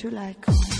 to like.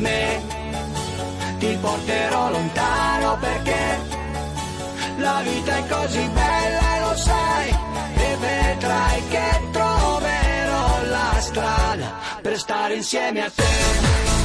me, ti porterò lontano perché la vita è così bella e lo sai, e vedrai che troverò la strada per stare insieme a te.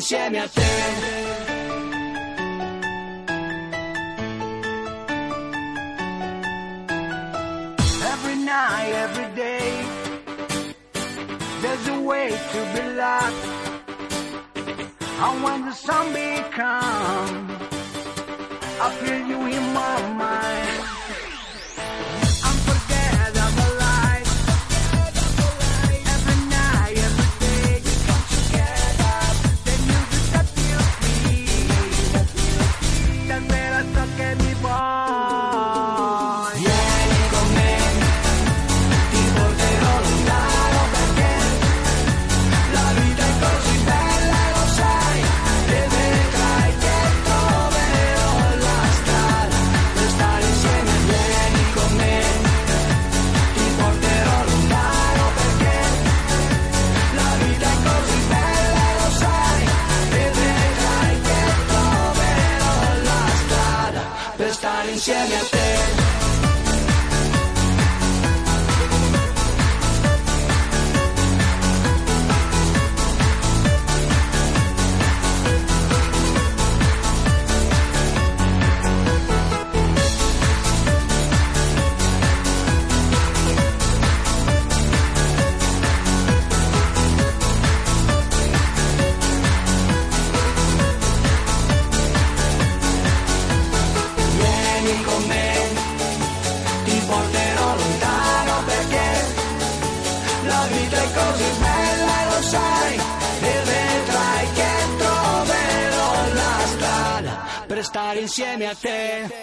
Więc ziemia ty Every night, every day There's a way to be loved And when the sun becomes I feel you in my stare insieme a te.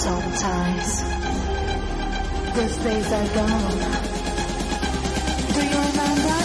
Sometimes. Those days are gone. Do you remember?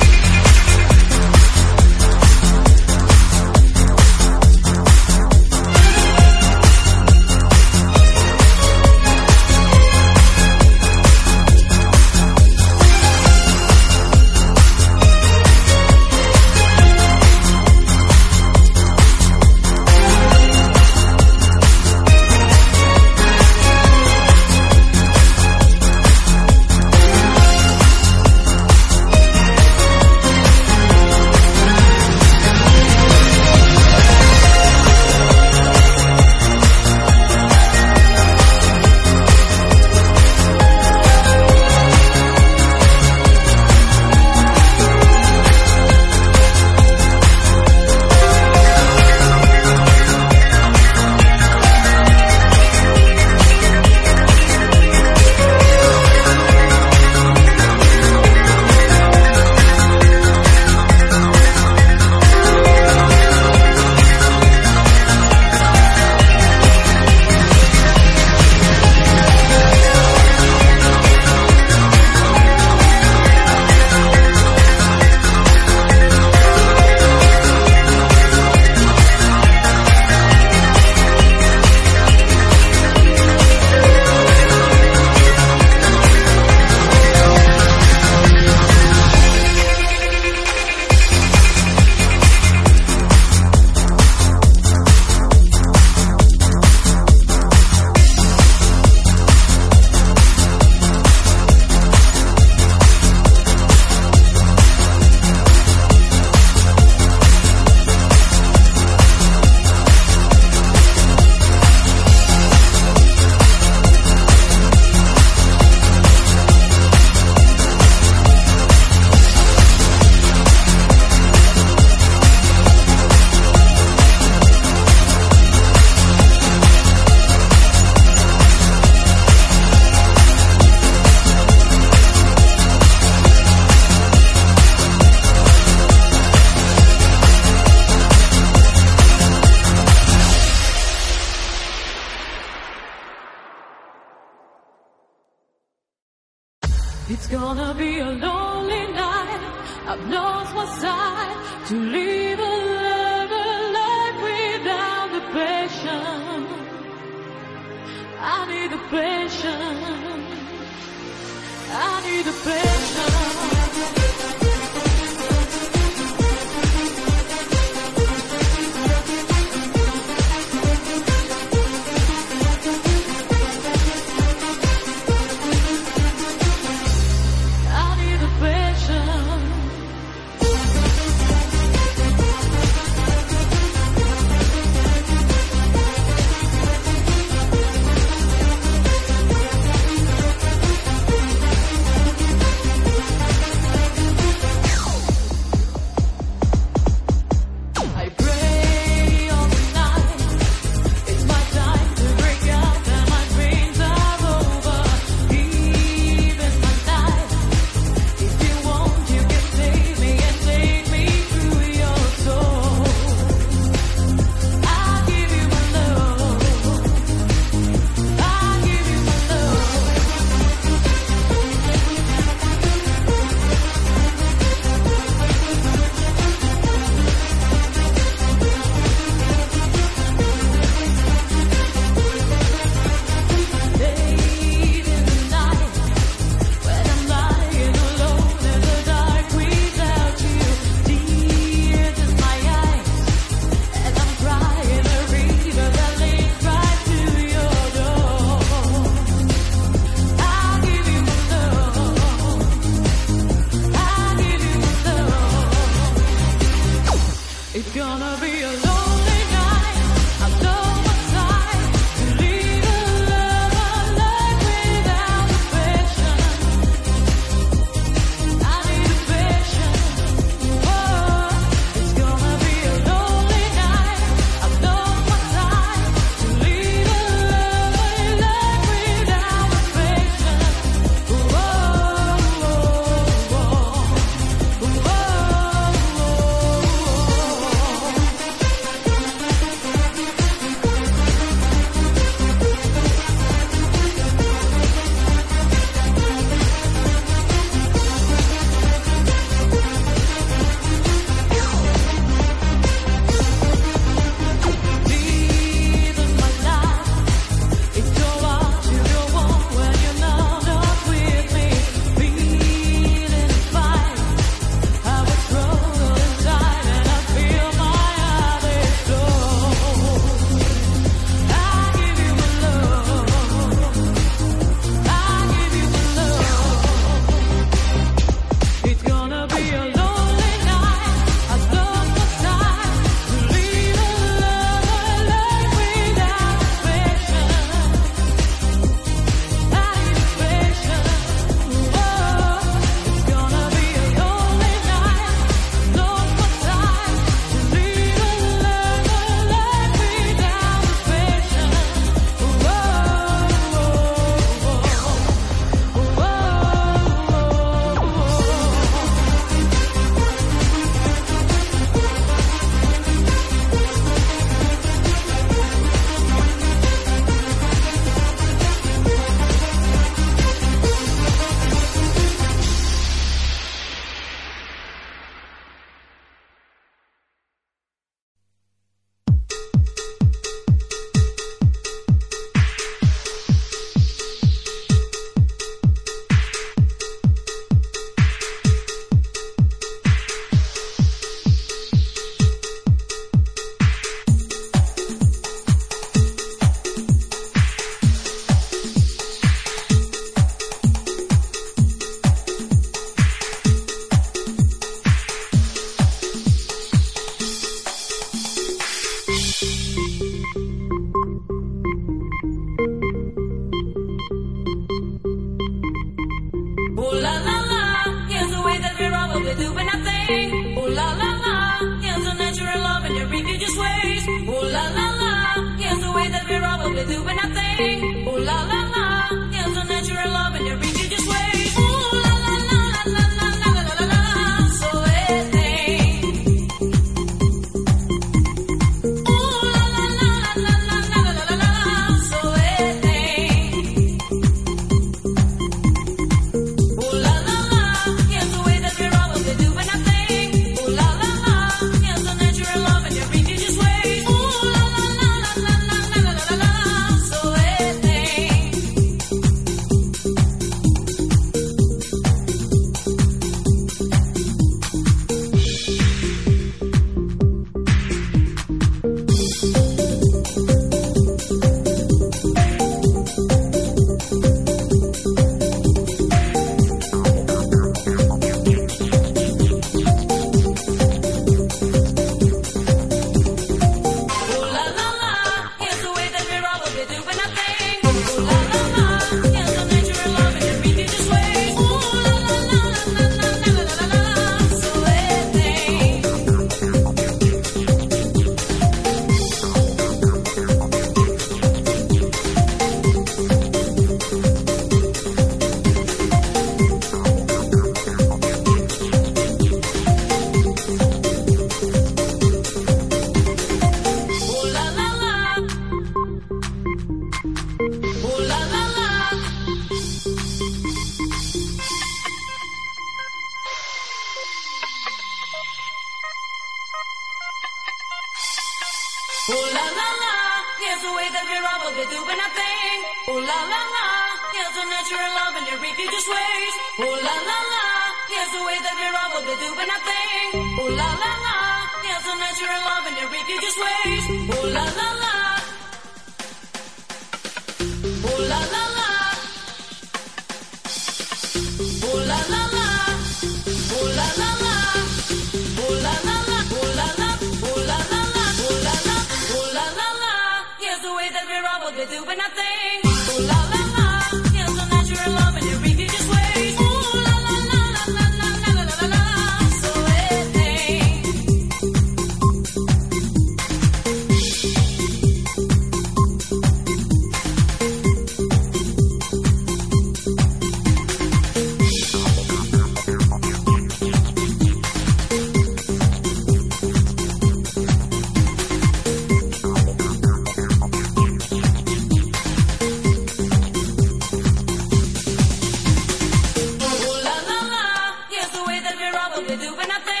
We do nothing.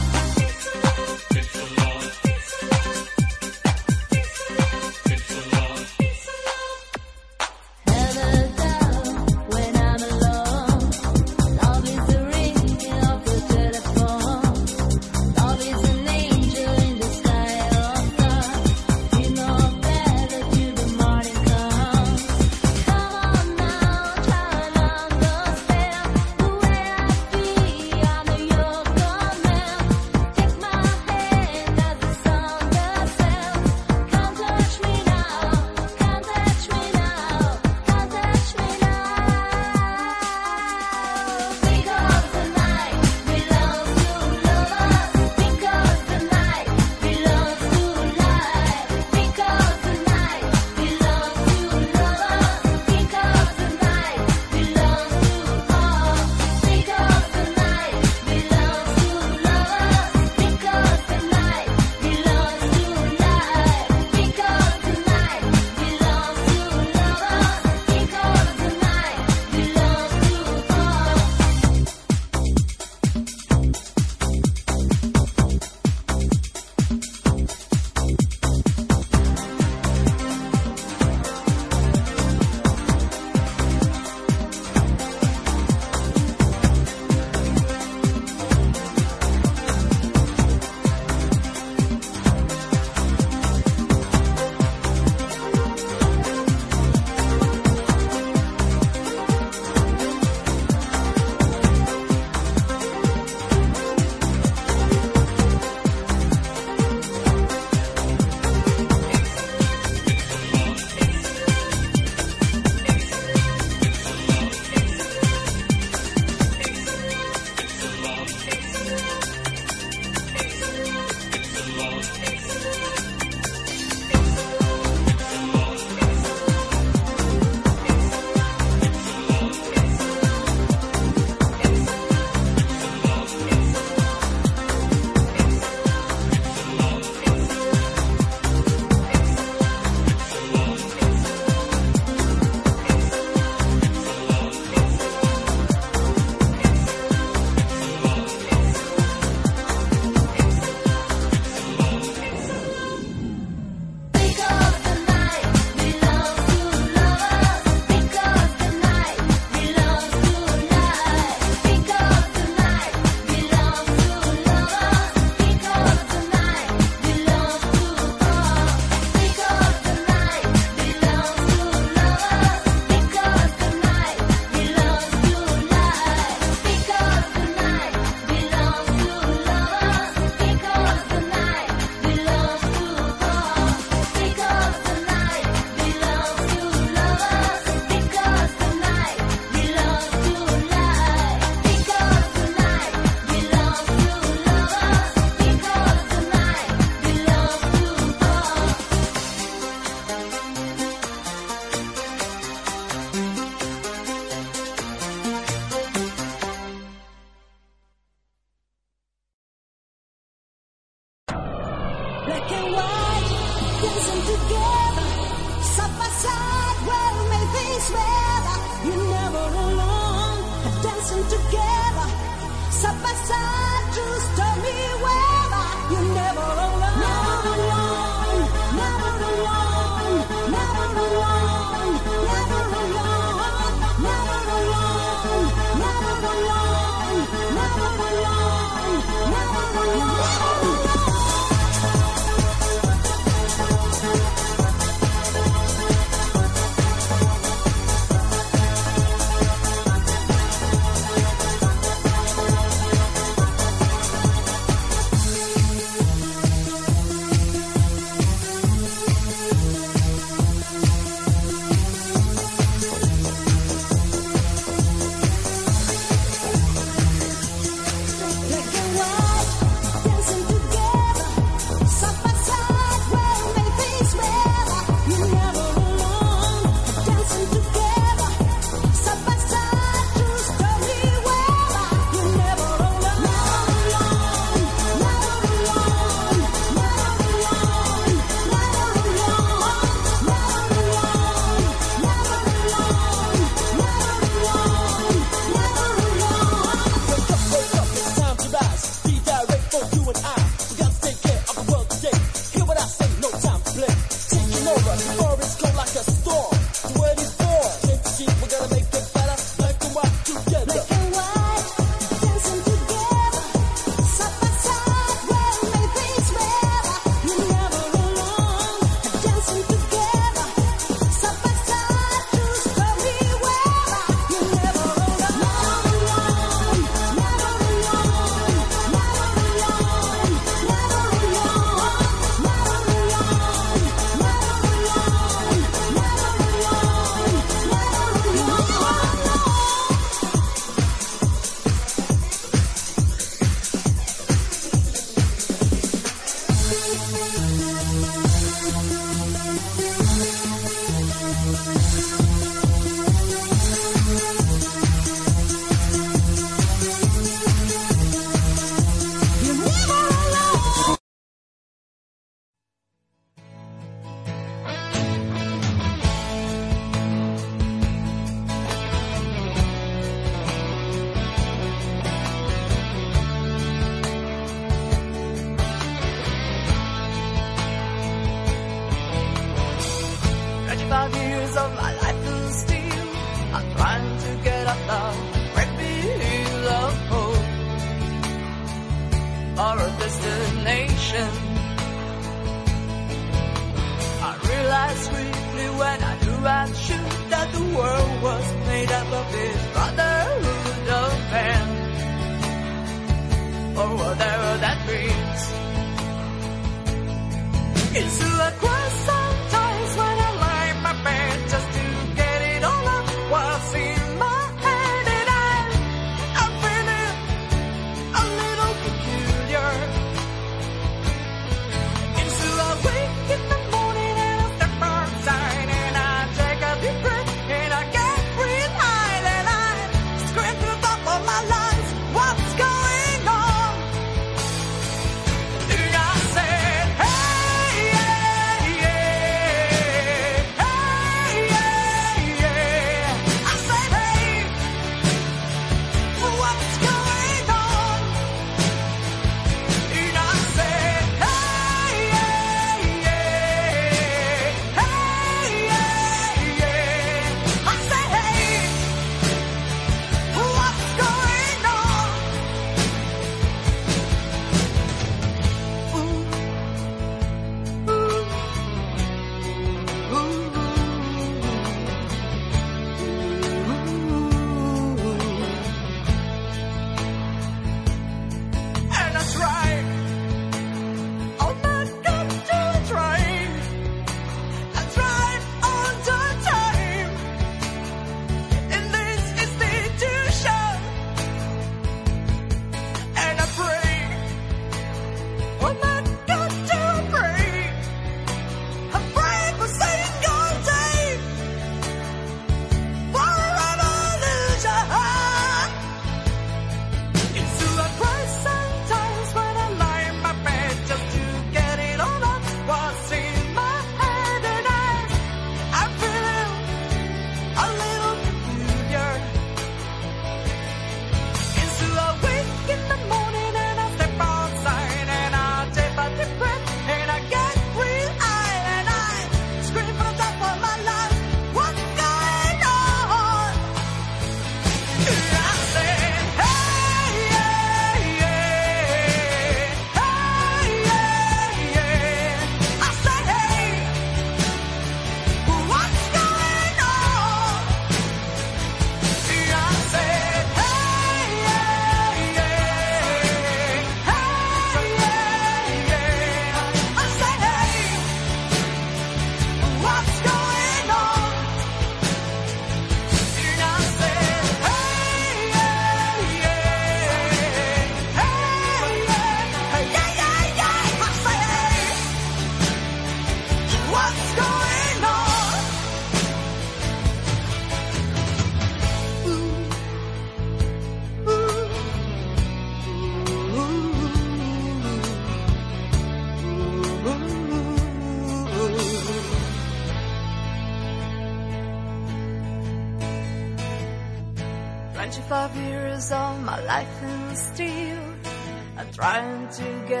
Trying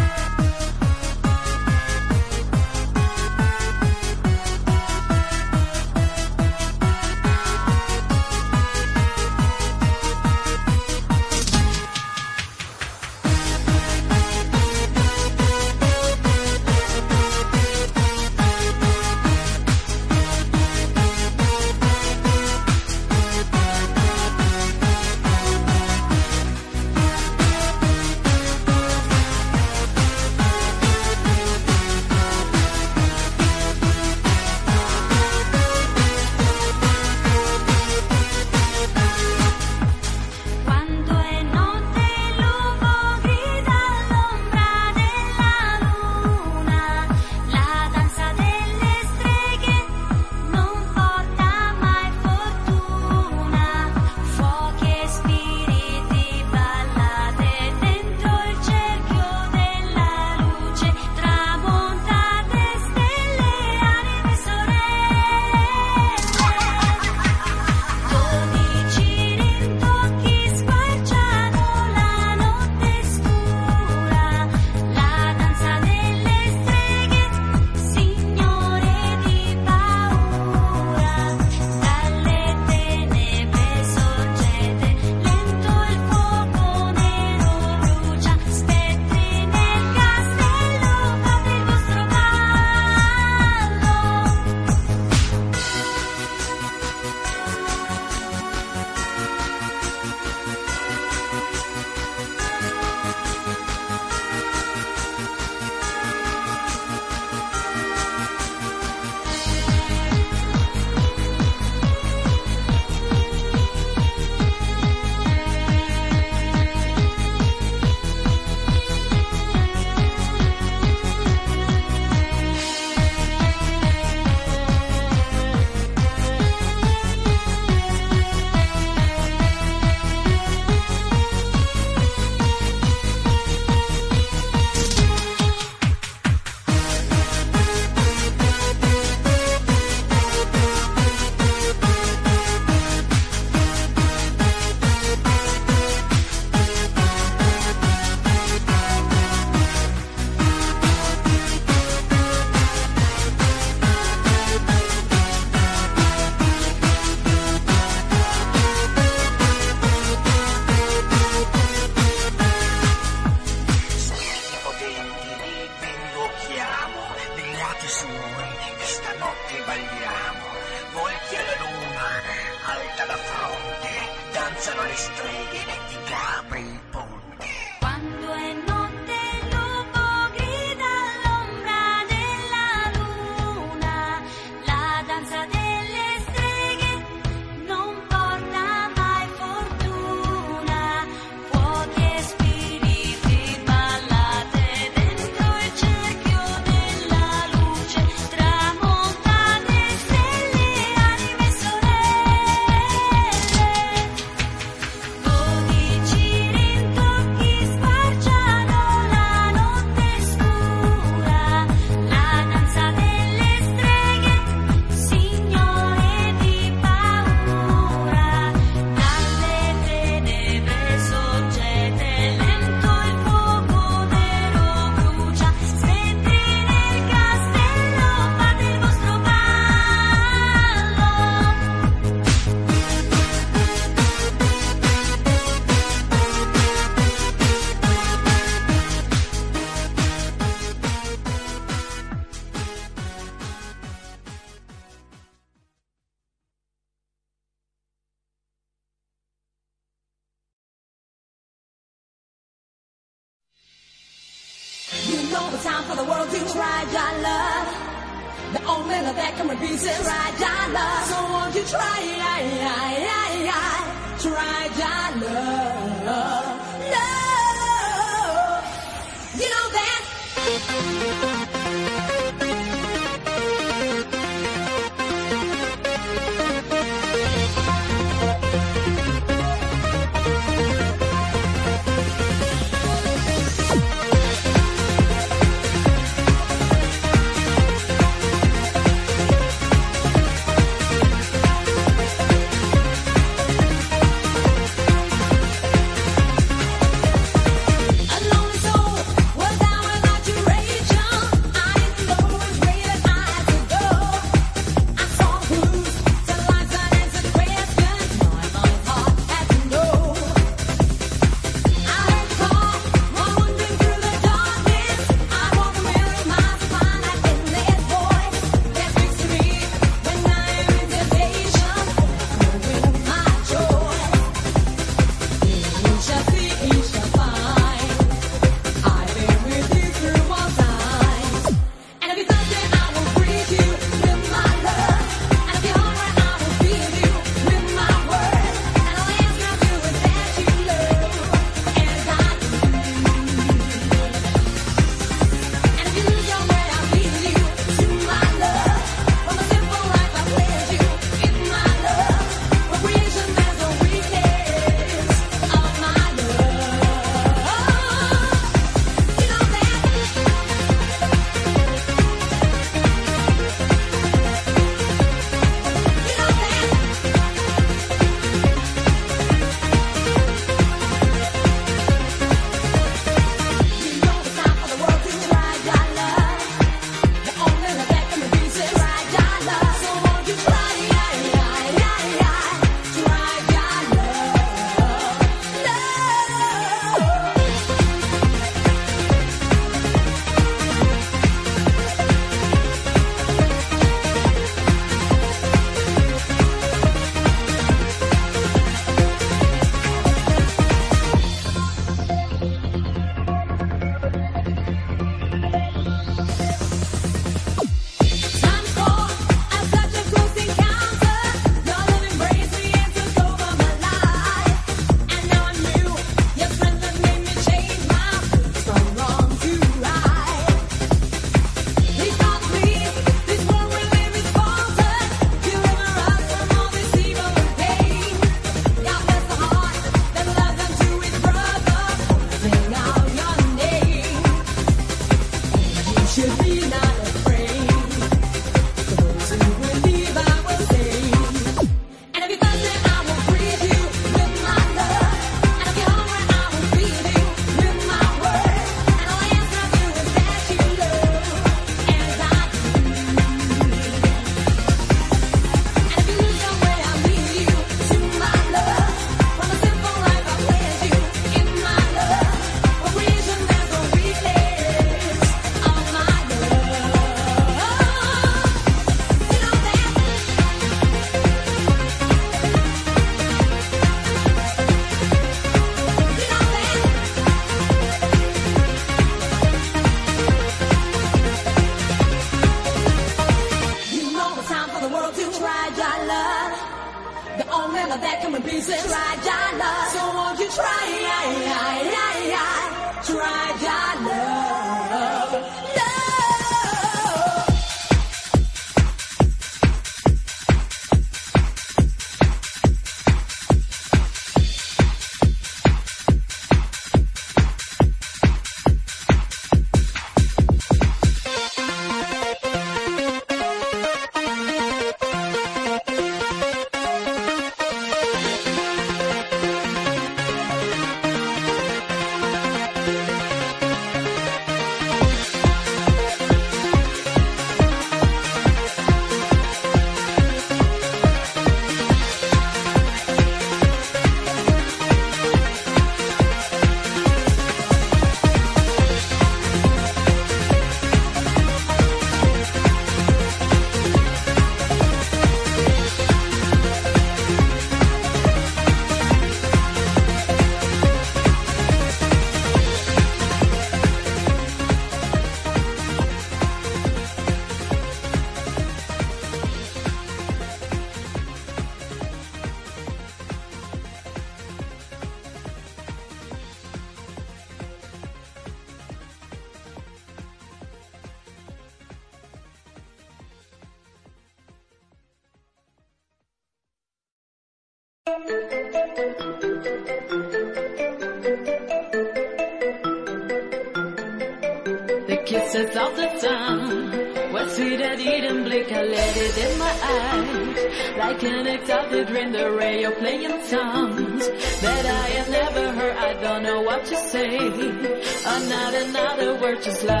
just like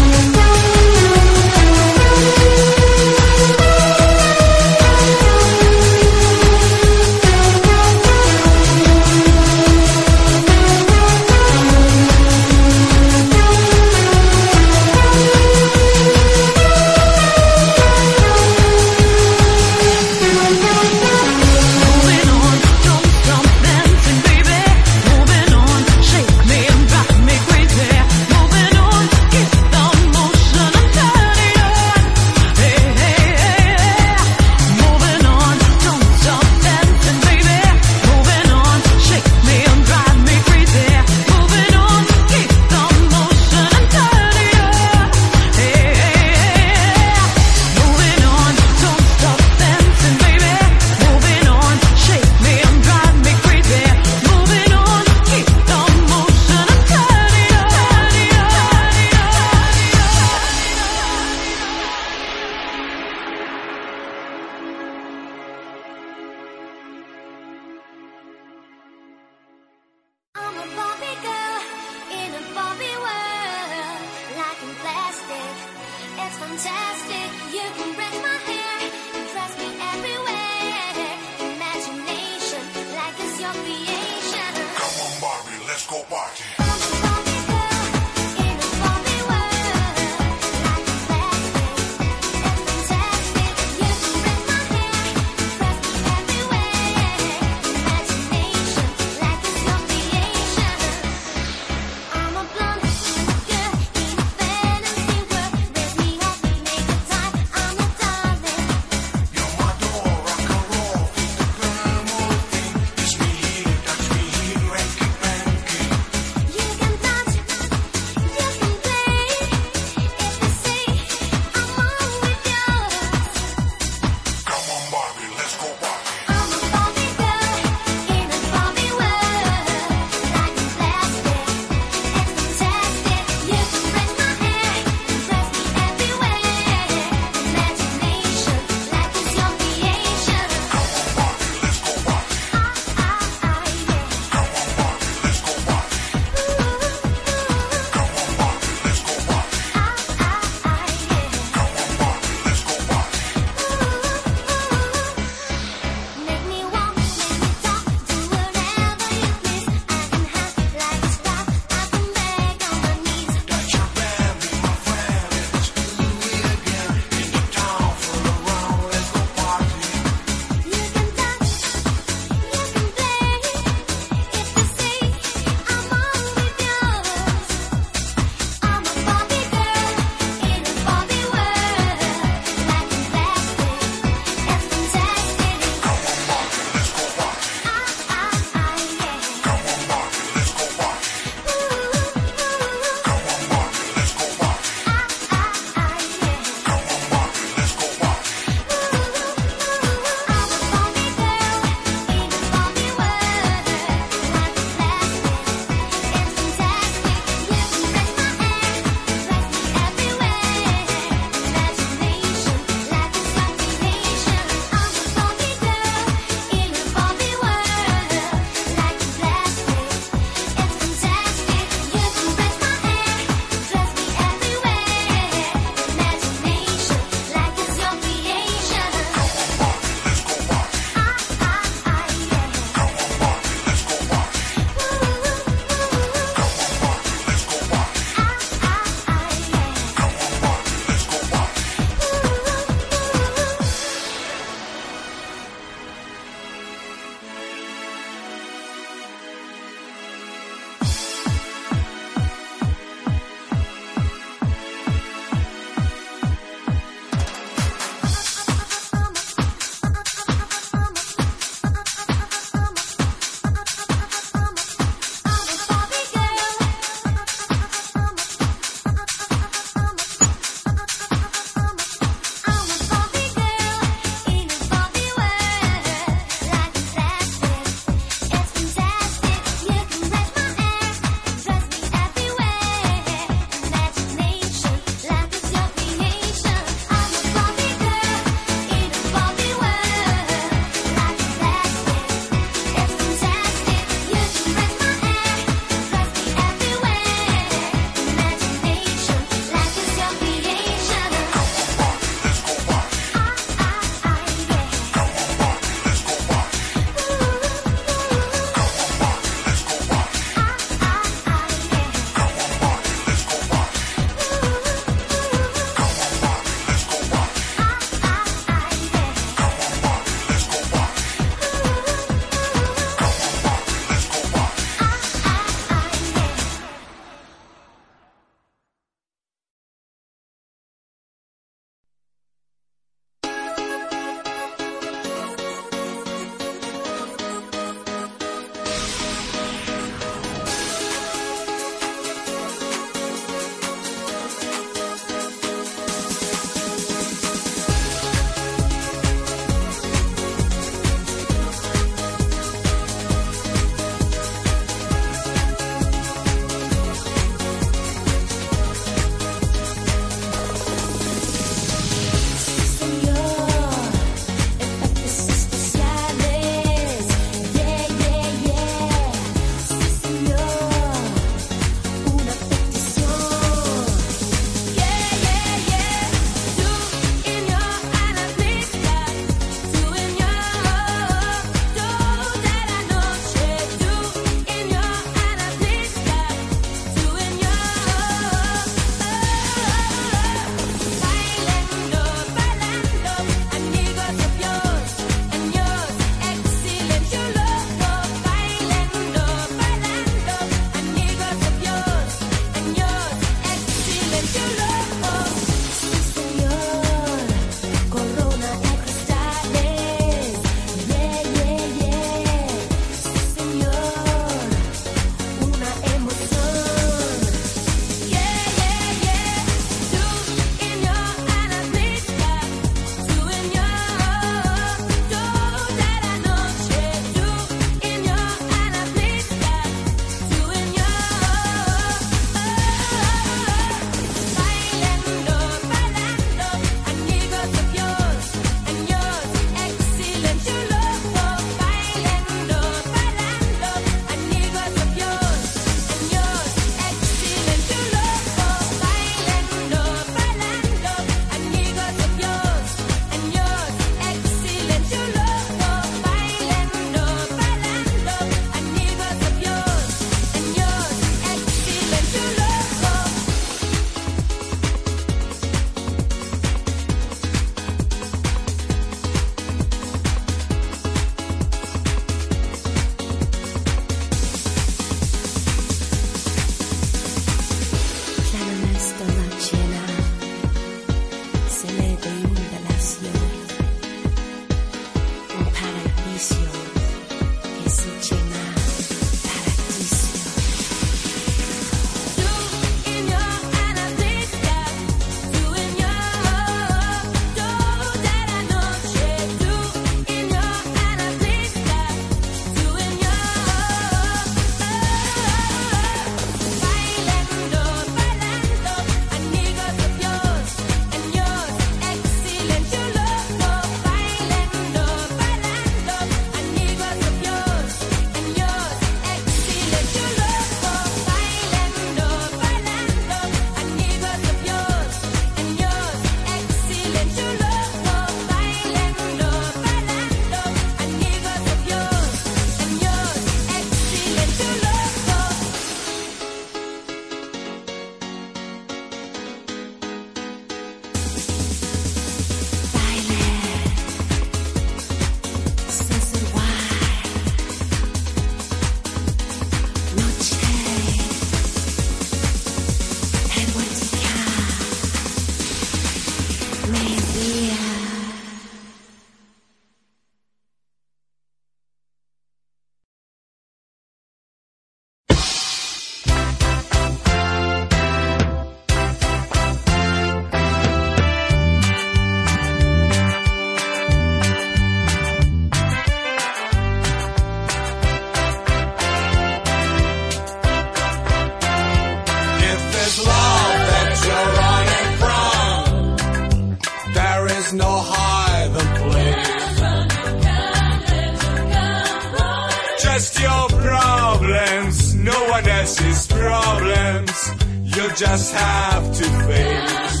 just have to face.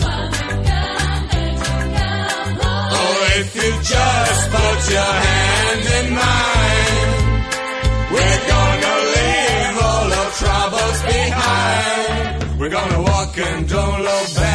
Oh, if you just put your hand in mine, we're gonna leave all our troubles behind. We're gonna walk and don't look back.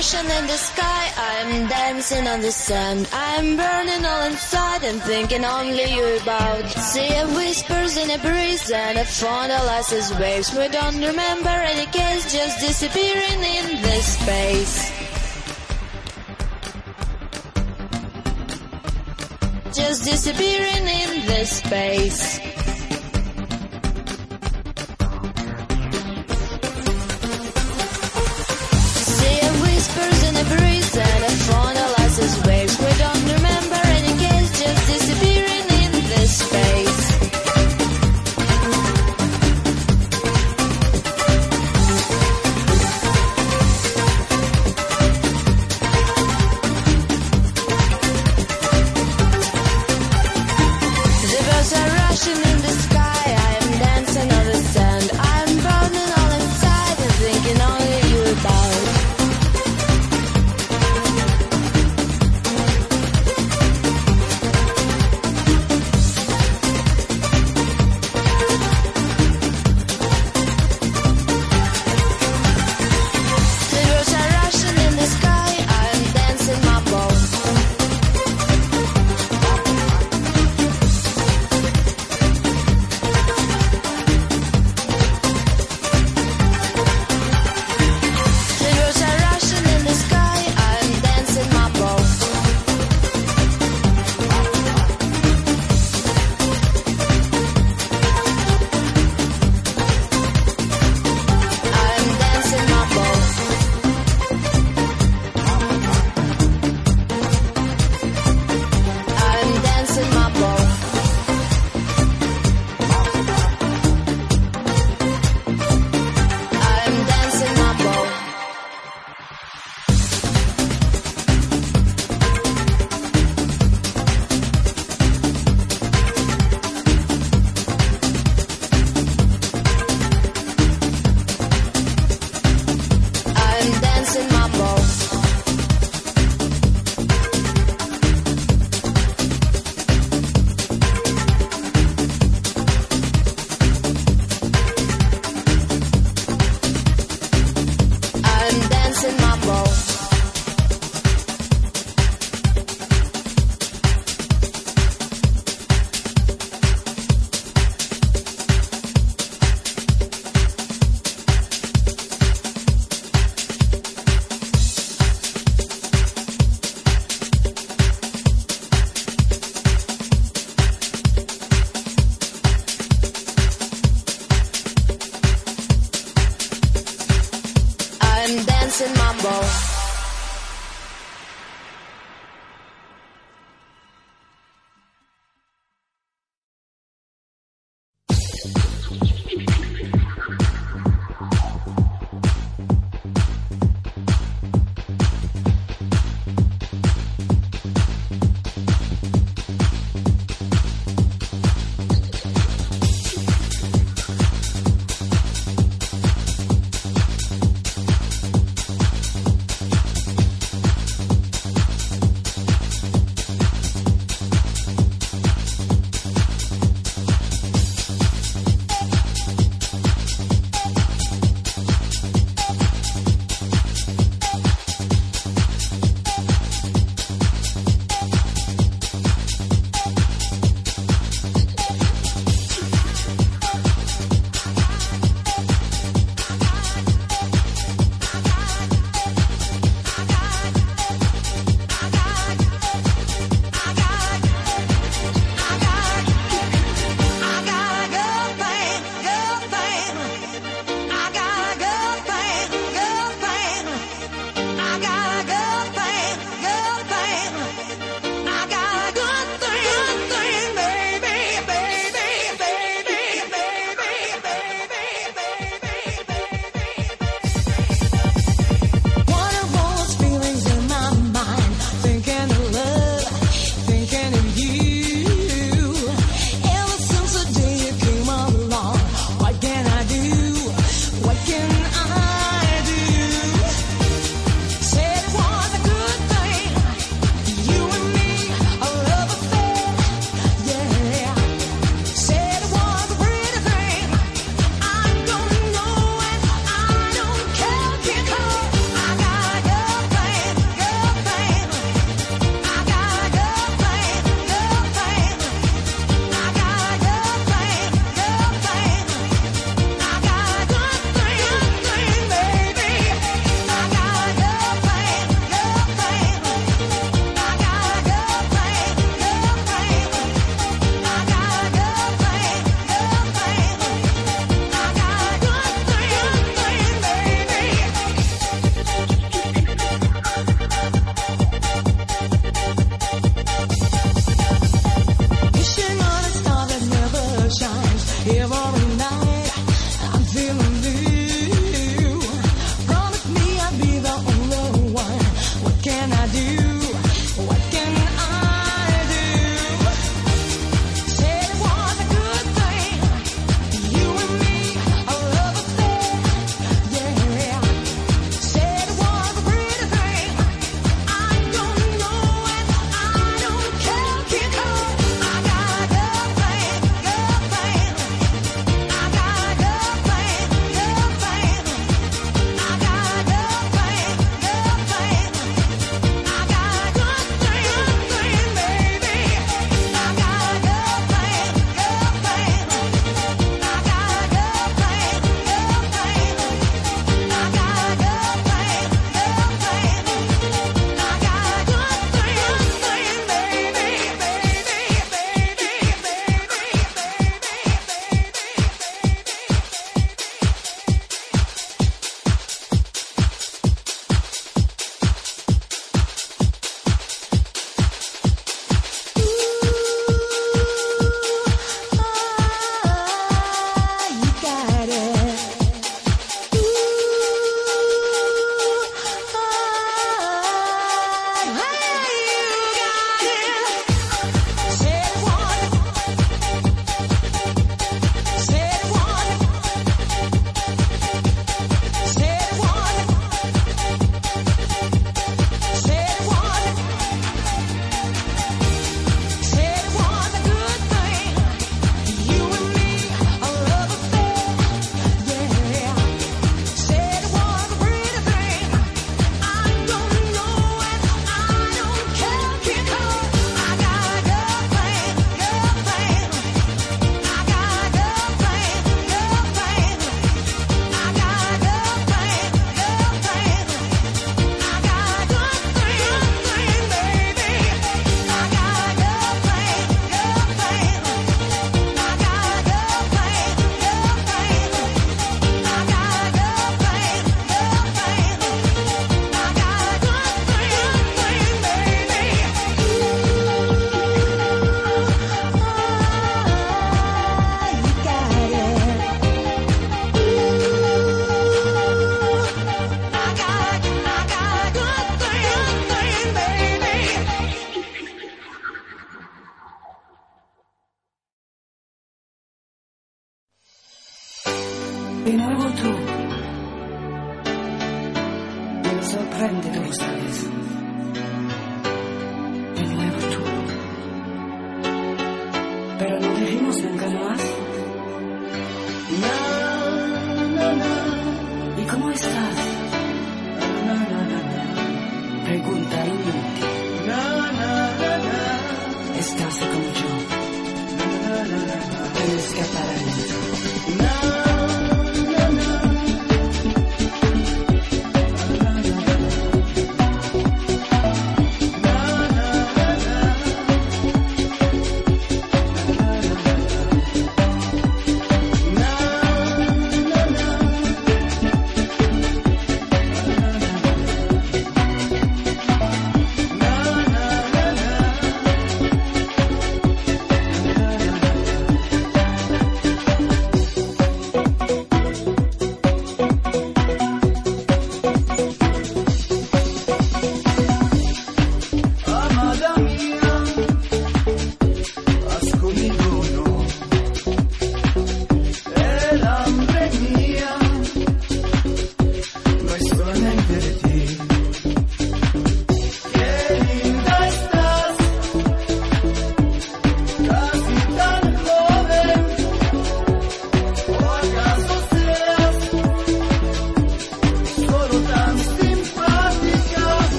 Are in the sky. I'm dancing on the sand. I'm burning all inside and thinking only you about. See whispers in a breeze and a fondalizes waves. We don't remember any case, just disappearing in this space. Just disappearing in this space.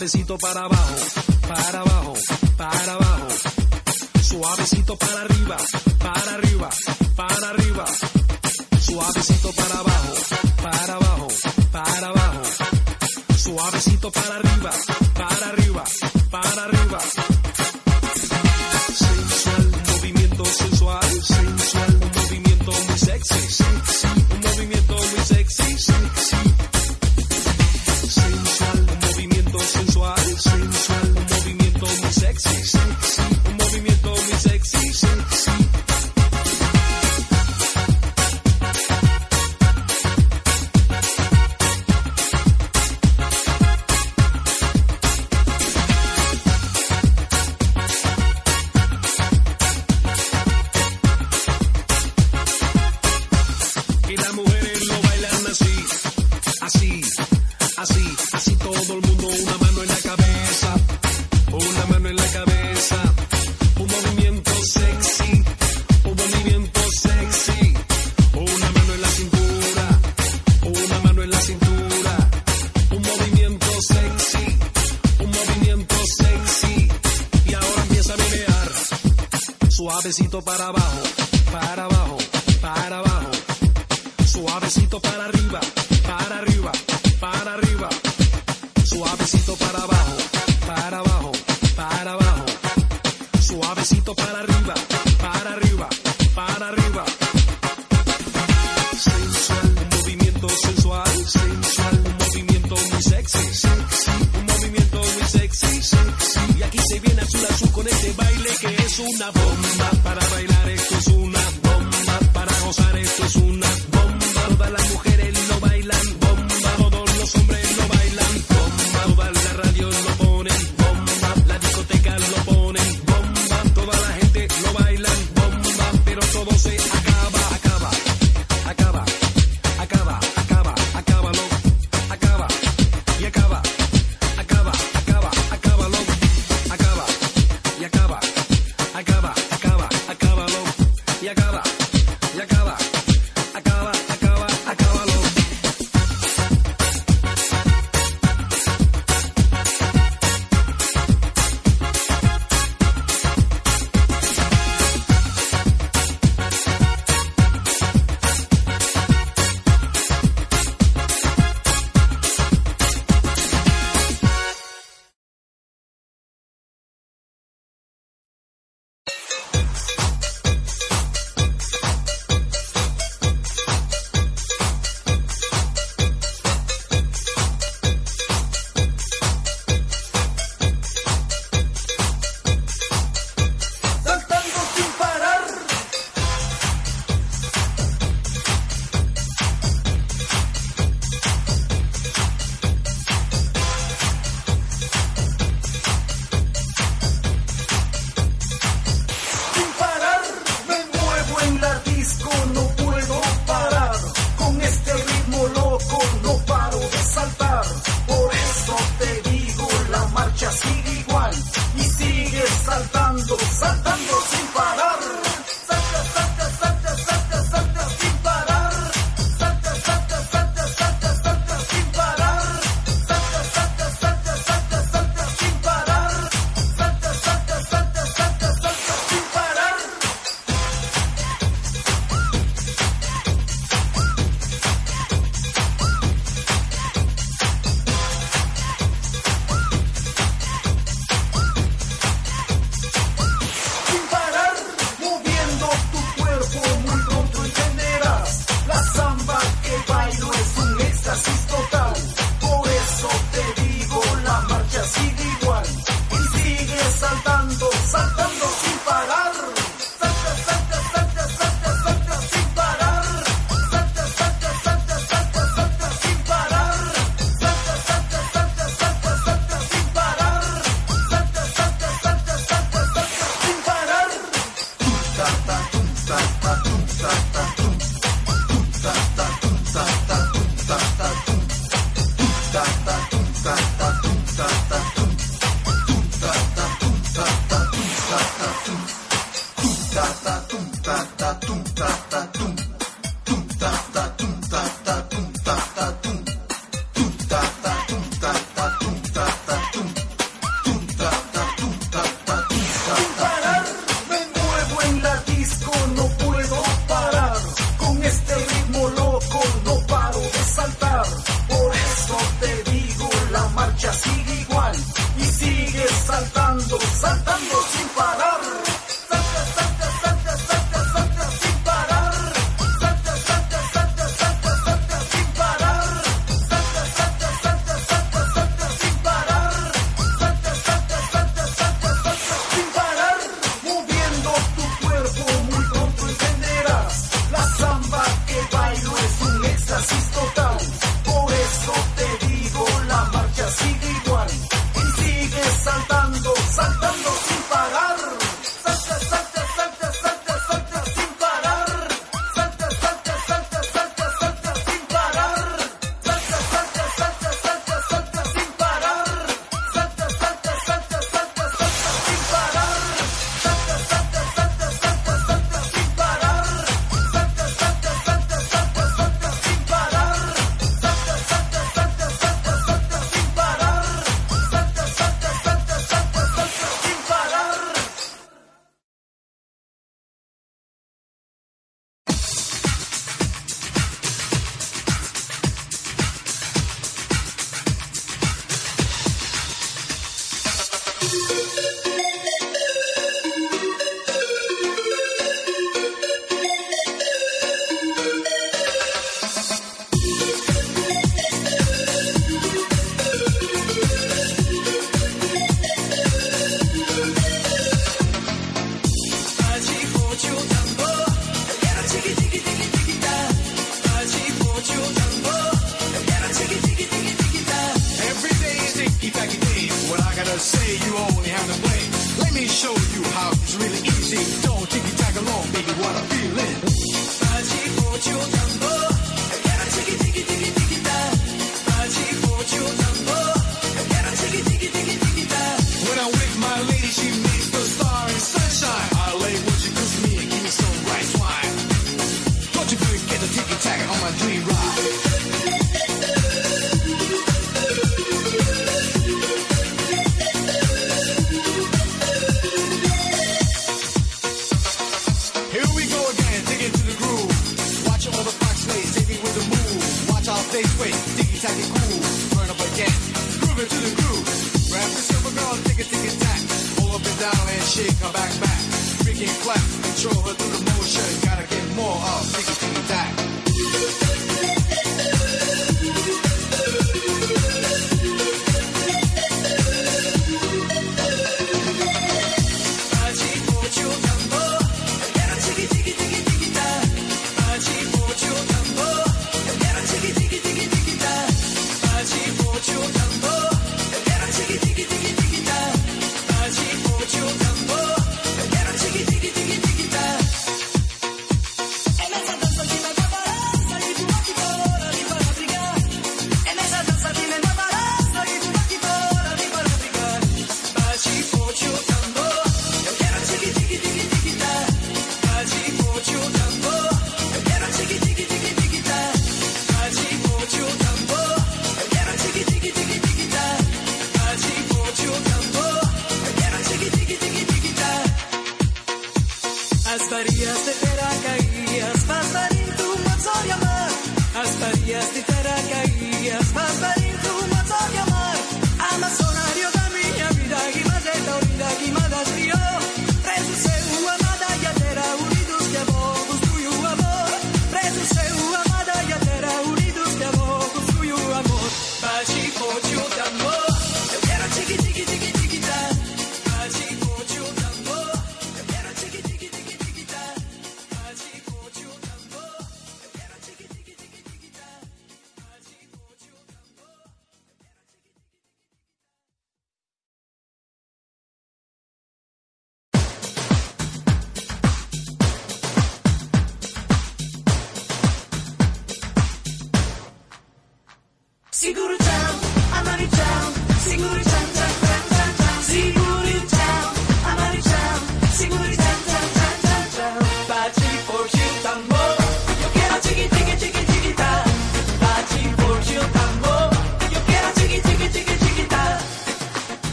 Suavecito para abajo, necesito para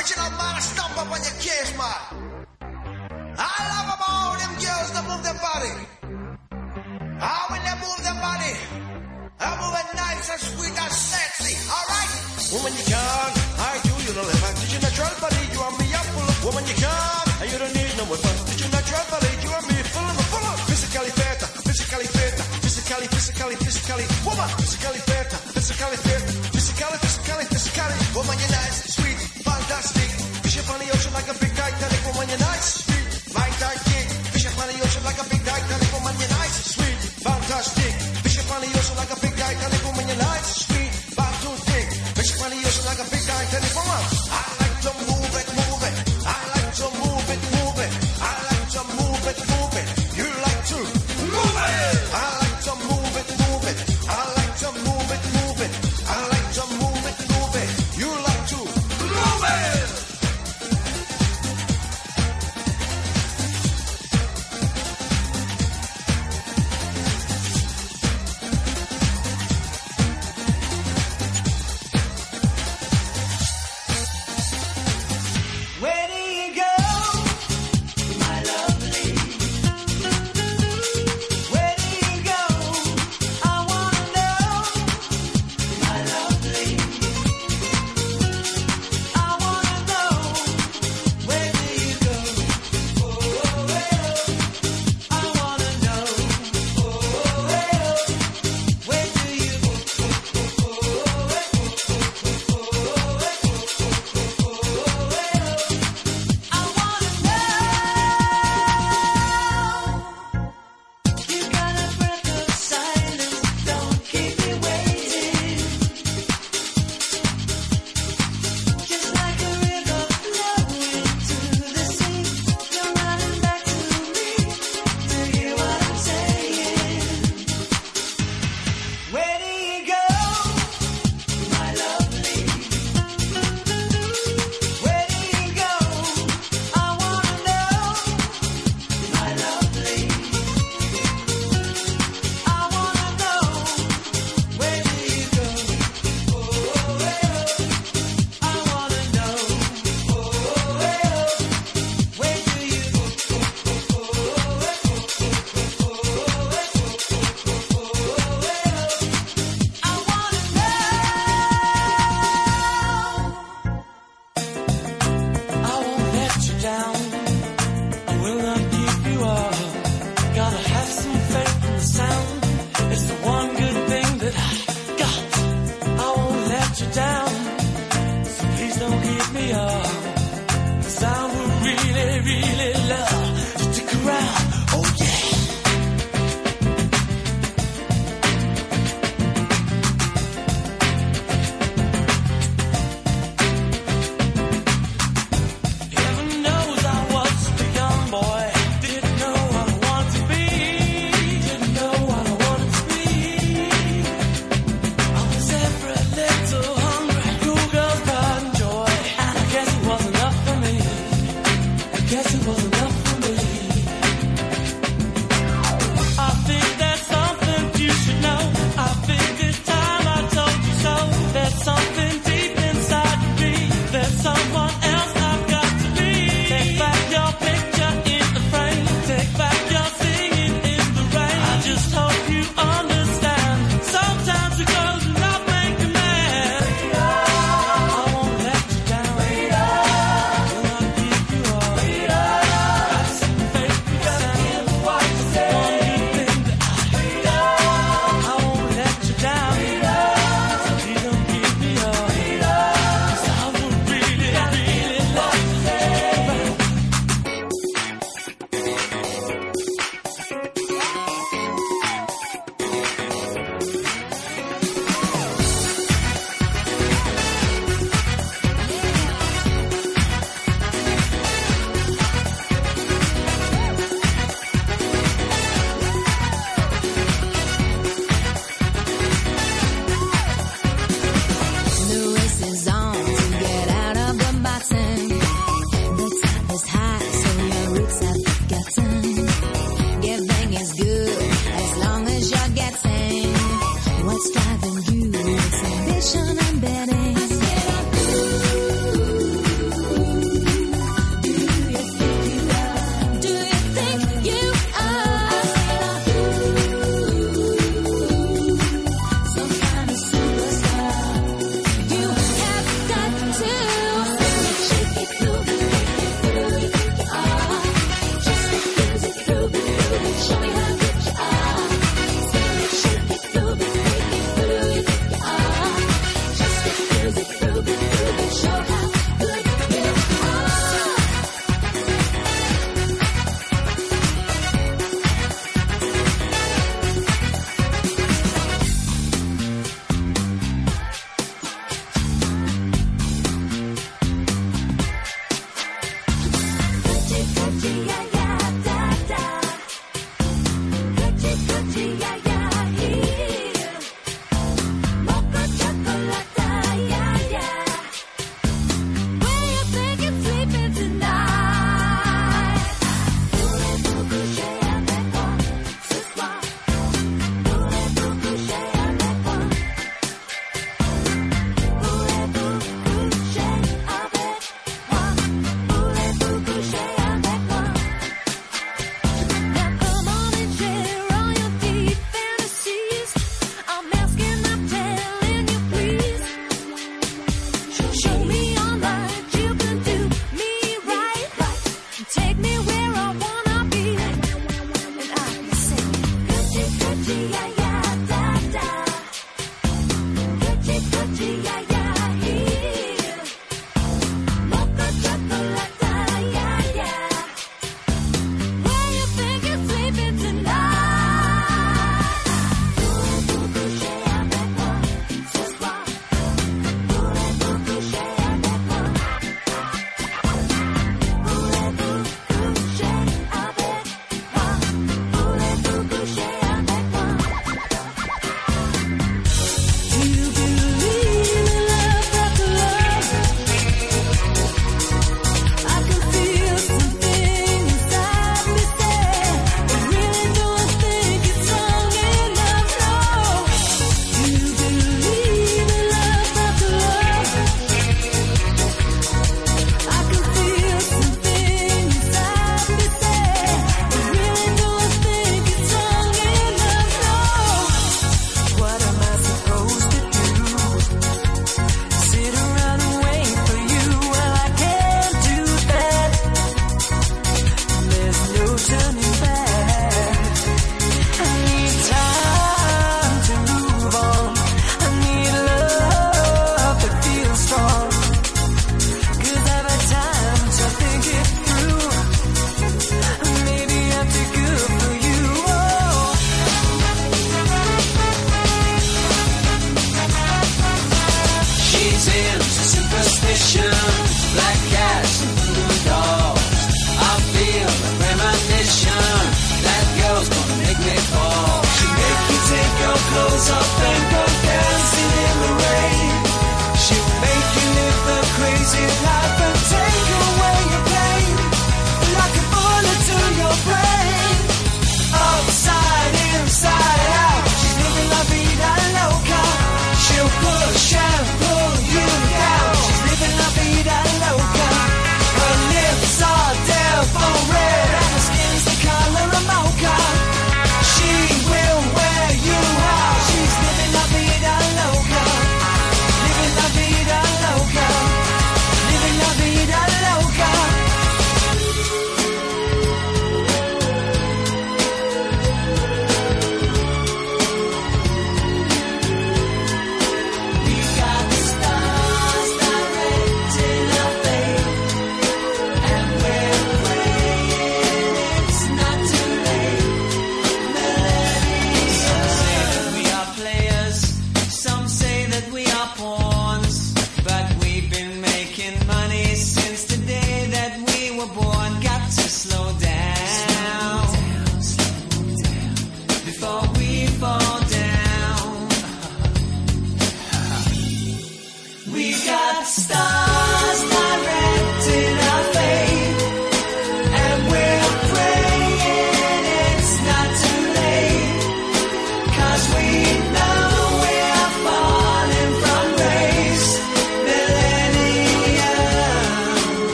original man, I stomp up on your cage, man. I love them all, them girls that move their body. Ah, when they move their body, they move it nice and sweet and sexy, alright? Woman, you can, I do, you don't live. Did you natural body, you and me, I'm full of. Woman, you can, and you don't need no more fun. Did you natural body, you and me, full of, full of. Physically better, physically better, physically, physically, physically. Woman, physically better, physically better, physically, physically, physically. Woman, you know.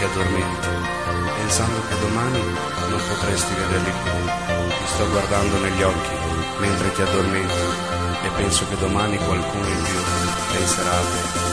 Ti addormenti, pensando che domani non potresti vederli più. Ti sto guardando negli occhi mentre ti addormenti e penso che domani qualcuno in più penserà a te.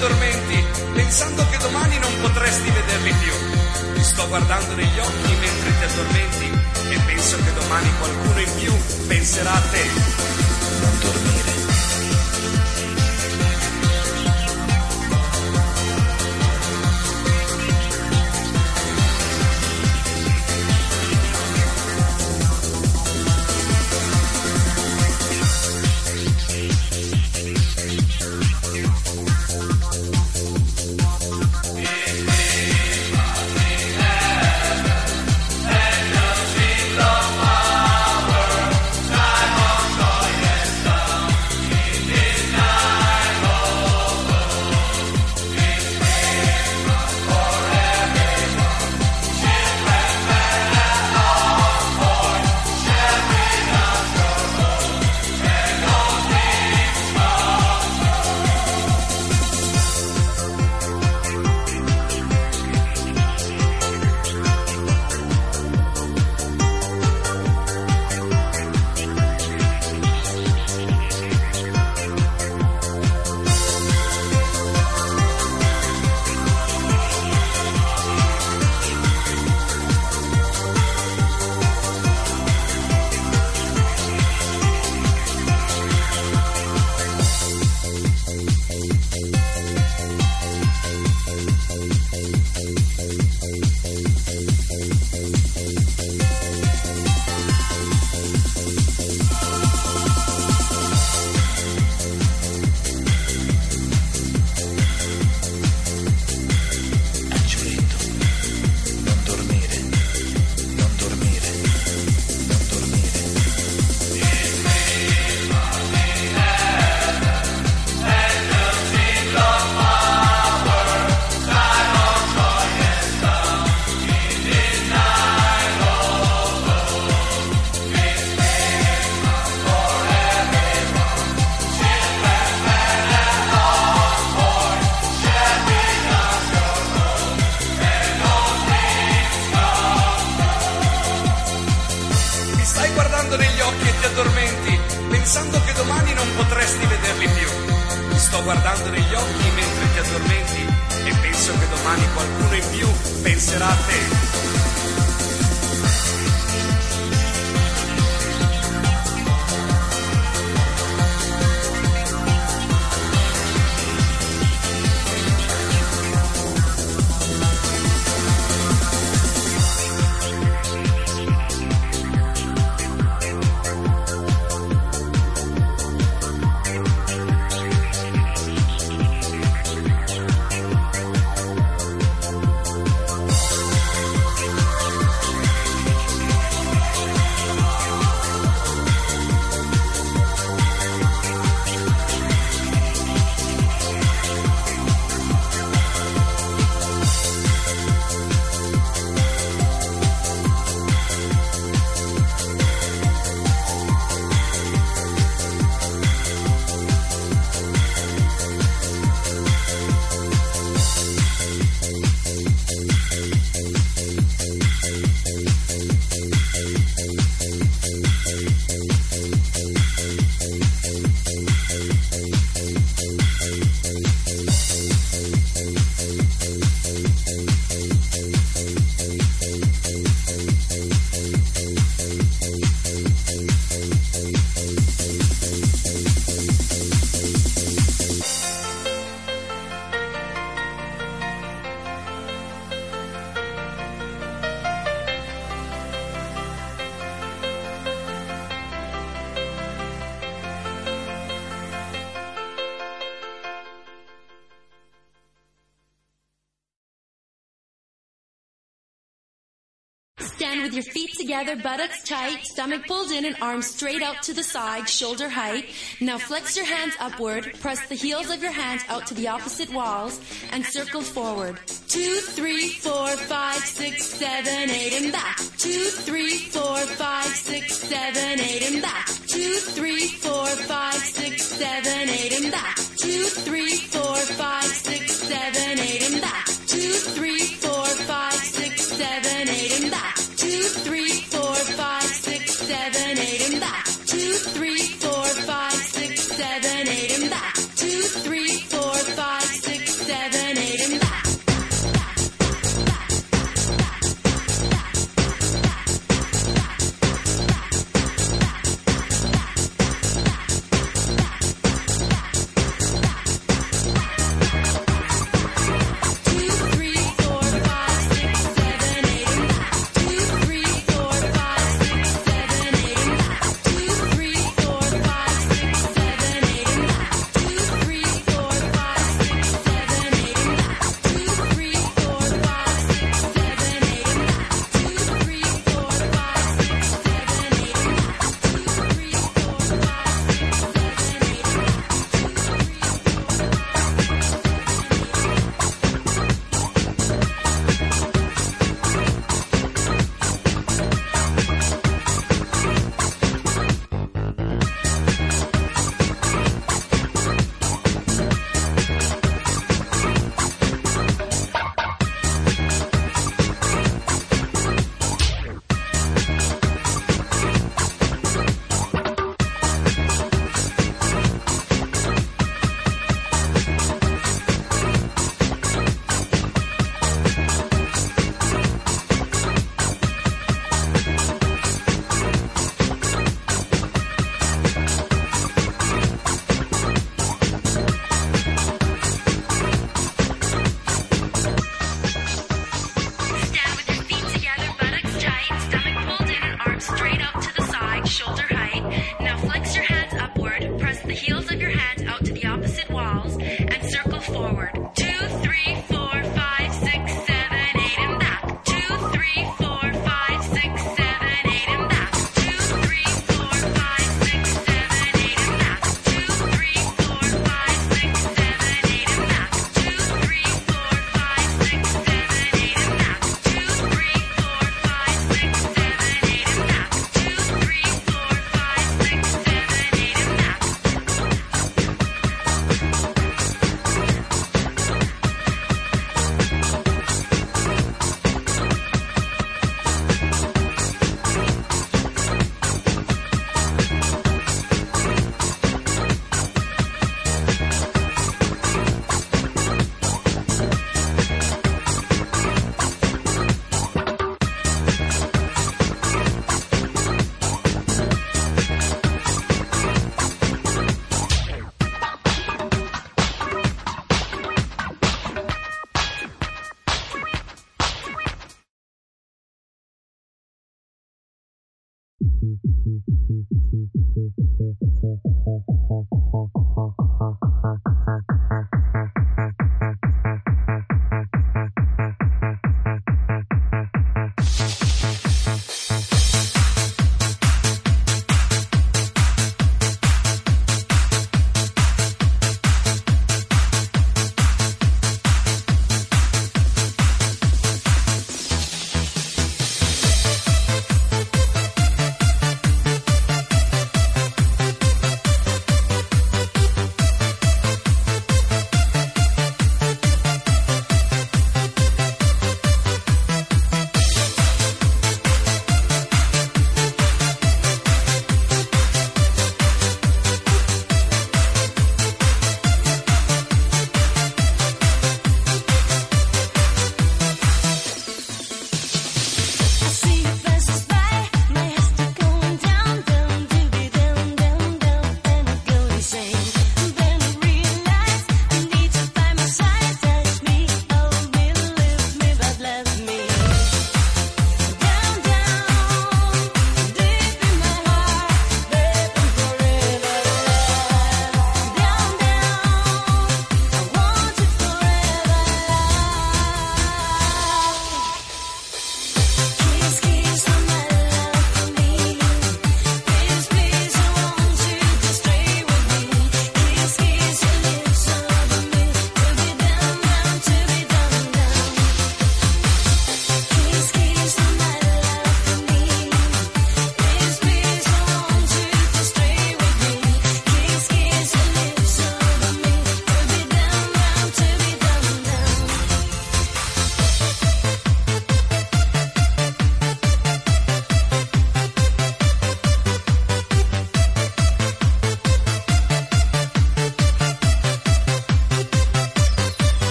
Addormenti, pensando che domani non potresti vederli più. Ti sto guardando negli occhi mentre ti addormenti e penso che domani qualcuno in più penserà a te. Non dormire. Together, buttocks tight, stomach pulled in and arms straight out to the side, shoulder height. Now flex your hands upward, press the heels of your hands out to the opposite walls, and circle forward. Two, three, four, five, six, seven, eight, and back. Two, three, four, five, six, seven, eight, and back.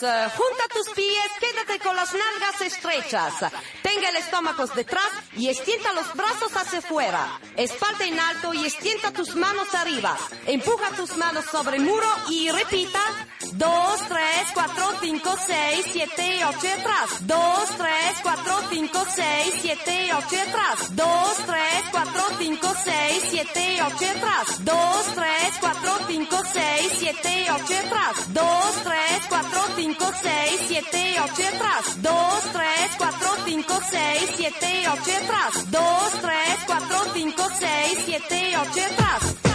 Junta tus pies, quédate con las nalgas estrechas. Tenga el estómago detrás y extienda los brazos hacia afuera. Espalda en alto y extienda tus manos arriba. Empuja tus manos sobre el muro y repita. 2, 3, 4, 5, 6, 7, 8 atrás. 2, 3, 4, 5, 6, 7, 8 atrás. 2, 3, 4, 5, 6, 7, 8 atrás. 2, 3, 4, 5, 6, 7, 8 atrás. 2, 3, 4, 5, 6, 7, 8 atrás. 2, 3, 4, 5, 6, 7, 8 atrás. 2, 3, 4, 5, 6, 7, 8 atrás.